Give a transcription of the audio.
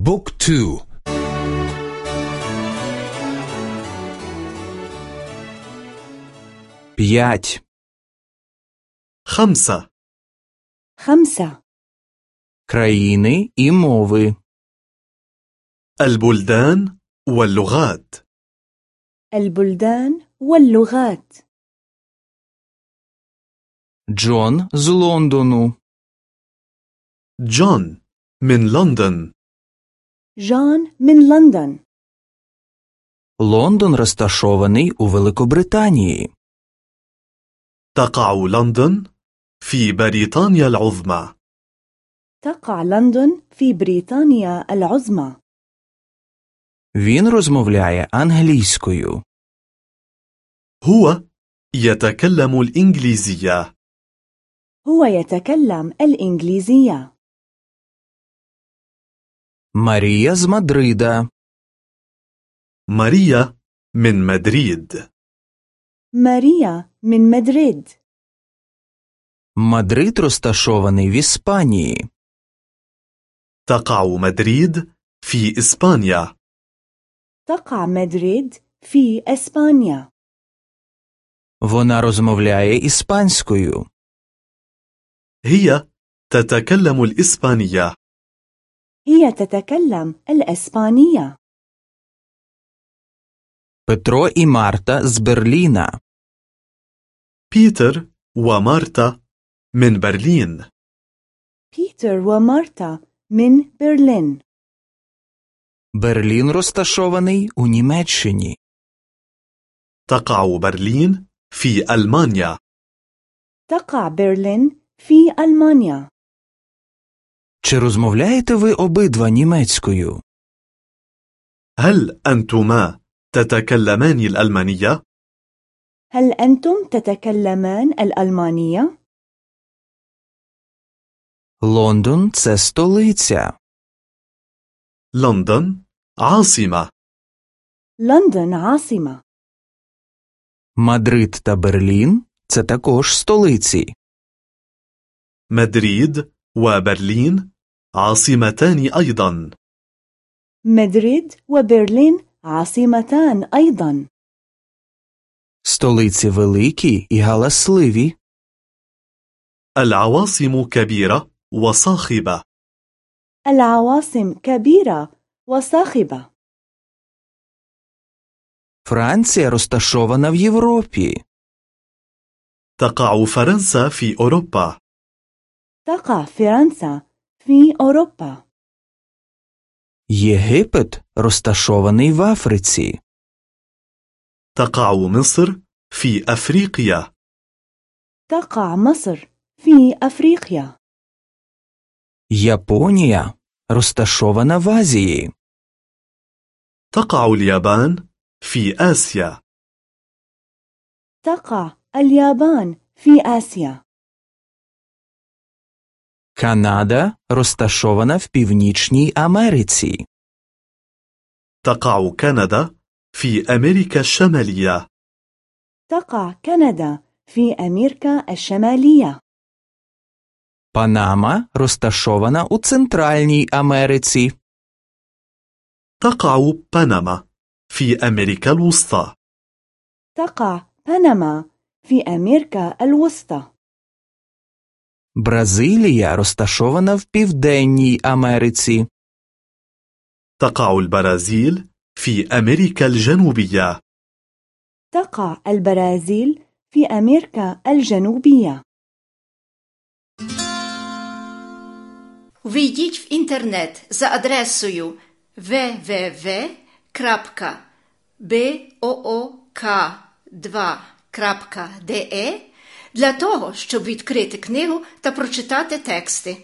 بوك تو بيات خمسة خمسة країни і мови البلدان واللغات البلدان واللغات Джон з Лондону جون من لندن جون من لندن Лондон розташований у Великобританії تقع لندن في بريطانيا العظمى تقع لندن في بريطانيا العظمى Він розмовляє англійською هو يتكلم الإنجليزية هو يتكلم الإنجليزية Марія з Мадрида ماريا من مدريد ماريا من مدريد Мадрид розташований в Іспанії تقع مدريد في إسبانيا تقع مدريد في إسبانيا Вона розмовляє іспанською هي تتكلم الإسبانية هي تتكلم الإسبانية Петро і Марта з Берліна بيتر ومارتا من برلين بيتر ومارتا من برلين Берлін розташований у Німеччині تقع برلين في ألمانيا تقع برلين في ألمانيا Чи розмовляєте ви обидва німецькою? هل أنتما تتكلمان الألمانية؟ هل أنتم تتكلمان الألمانية؟ Лондон це столиця. لندن عاصمة لندن عاصمة Мадрид та Берлін це також столиці. مدريد وبرلين عاصمتان أيضا مدريد وبرلين عاصمتان أيضا Столиці великі і галасливі. العواصم كبيرة وصاخبة العواصم كبيرة وصاخبة Франція розташована в Європі. تقع فرنسا في أوروبا تقع فرنسا في أوروبا Єгипет розташований в Африці. تقع مصر في أفريقيا تقع مصر في أفريقيا Японія розташована в Азії. تقع اليابان في آسيا تقع اليابان في آسيا Канада розташована в Північній Америці. تقع كندا في أمريكا الشمالية تقع كندا في أمريكا الشمالية Панама розташована у Центральній Америці. تقع بنما في أمريكا الوسطى تقع بنما في أمريكا الوسطى Бразилія розташована в Південній Америці. تقع البرازيل في أمريكا الجنوبية تقع البرازيل في أمريكا الجنوبية Ввійдіть в інтернет за адресою www.book2.de для того, щоб відкрити книгу та прочитати тексти.